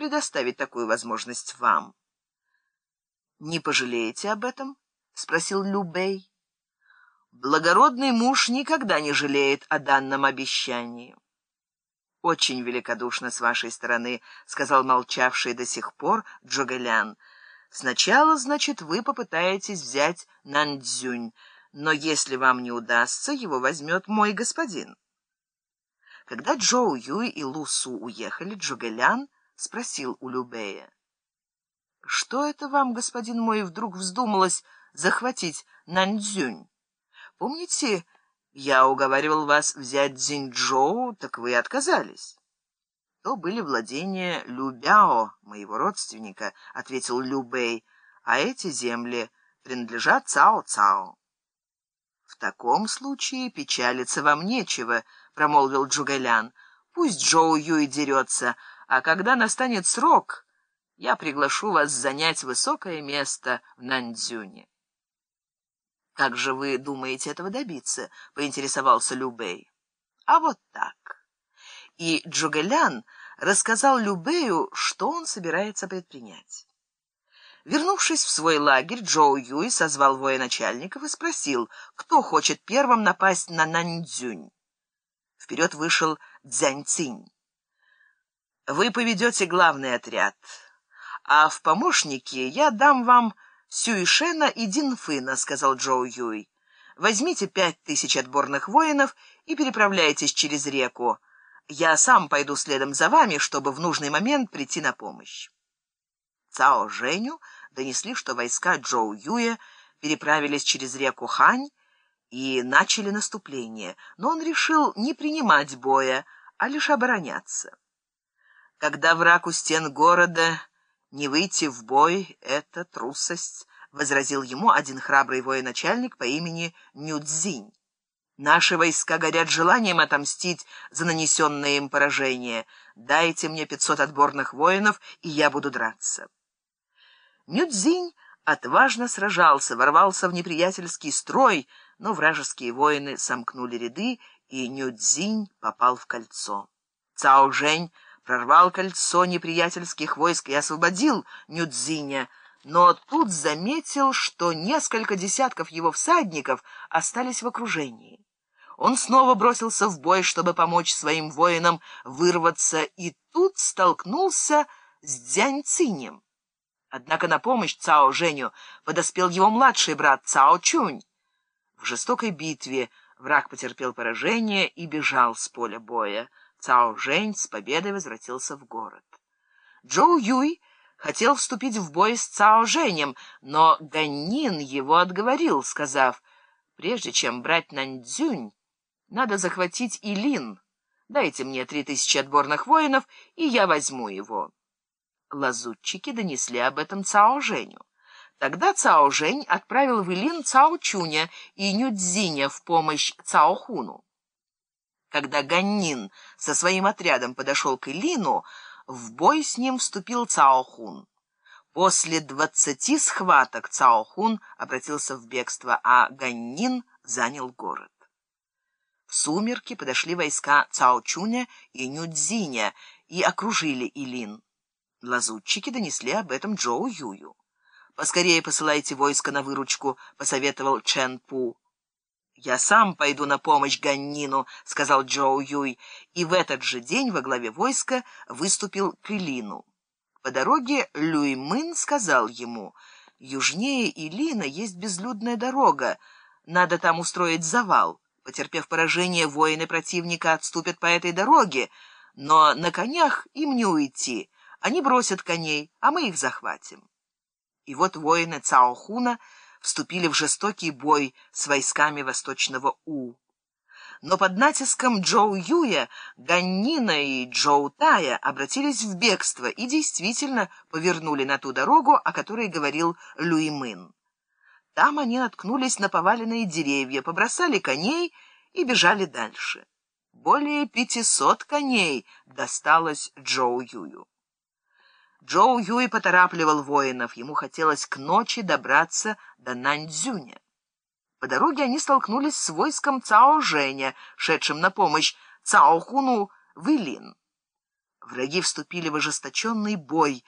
предоставить такую возможность вам. «Не пожалеете об этом?» — спросил Любей. «Благородный муж никогда не жалеет о данном обещании». «Очень великодушно с вашей стороны», — сказал молчавший до сих пор Джогэлян. «Сначала, значит, вы попытаетесь взять Нандзюнь, но если вам не удастся, его возьмет мой господин». Когда Джоу Юй и Лу Су уехали, Джогэлян спросил у Любея. «Что это вам, господин мой, вдруг вздумалось захватить Наньцзюнь? Помните, я уговаривал вас взять Цзиньчжоу, так вы отказались». «То были владения Любяо, моего родственника», — ответил Любей, «а эти земли принадлежат Цао-Цао». «В таком случае печалиться вам нечего», — промолвил Джугэлян. «Пусть Джоу Юй дерется, а когда настанет срок, я приглашу вас занять высокое место в Нандзюне». «Как же вы думаете этого добиться?» — поинтересовался Любэй. «А вот так». И Джугэлян рассказал Любею, что он собирается предпринять. Вернувшись в свой лагерь, Джоу Юй созвал военачальников и спросил, кто хочет первым напасть на Наньцзюнь. Вперед вышел Цзянь Цинь. Вы поведете главный отряд, а в помощники я дам вам Сюишена и Динфына, сказал Джоу Юй. Возьмите пять тысяч отборных воинов и переправляйтесь через реку. Я сам пойду следом за вами, чтобы в нужный момент прийти на помощь. Цао Женю донесли, что войска Джоу Юя переправились через реку Хань и начали наступление, но он решил не принимать боя, а лишь обороняться. Когда враг у стен города, не выйти в бой — это трусость, — возразил ему один храбрый военачальник по имени Нюдзинь. Наши войска горят желанием отомстить за нанесенное им поражение. Дайте мне пятьсот отборных воинов, и я буду драться. Нюдзинь отважно сражался, ворвался в неприятельский строй, но вражеские воины сомкнули ряды, и Нюдзинь попал в кольцо. Цао Жень прорвал кольцо неприятельских войск и освободил Нюдзиня, но тут заметил, что несколько десятков его всадников остались в окружении. Он снова бросился в бой, чтобы помочь своим воинам вырваться, и тут столкнулся с Дзяньцинем. Однако на помощь Цао Женю подоспел его младший брат Цао Чунь. В жестокой битве враг потерпел поражение и бежал с поля боя. Цао Жень с победой возвратился в город. Джоу Юй хотел вступить в бой с Цао Женем, но Ганнин его отговорил, сказав, «Прежде чем брать Наньцзюнь, надо захватить Илин. Дайте мне три тысячи отборных воинов, и я возьму его». Лазутчики донесли об этом Цао Женю. Тогда Цао Жень отправил в Илин Цао Чуня и Нюдзиня в помощь Цао Хуну. Когда Ганнин со своим отрядом подошел к Илину, в бой с ним вступил Цао Хун. После двадцати схваток Цао Хун обратился в бегство, а Ганнин занял город. В сумерки подошли войска Цао Чуня и Нюдзиня и окружили Илин. Лазутчики донесли об этом Джоу Юю. «Поскорее посылайте войско на выручку», — посоветовал Чен Пу. «Я сам пойду на помощь Ганнину», — сказал Джоу Юй, и в этот же день во главе войска выступил к Илину. По дороге Люй Мын сказал ему, «Южнее Илина есть безлюдная дорога, надо там устроить завал. Потерпев поражение, воины противника отступят по этой дороге, но на конях им не уйти, они бросят коней, а мы их захватим». И вот воины Цаохуна — вступили в жестокий бой с войсками Восточного У. Но под натиском Джоу Юя, Ганнина и Джоу Тая обратились в бегство и действительно повернули на ту дорогу, о которой говорил Люимын. Там они наткнулись на поваленные деревья, побросали коней и бежали дальше. Более пятисот коней досталось Джоу Юю. Джоу Юй поторапливал воинов, ему хотелось к ночи добраться до Наньцзюня. По дороге они столкнулись с войском Цао Женя, шедшим на помощь Цао Хуну в Илин. Враги вступили в ожесточенный бой,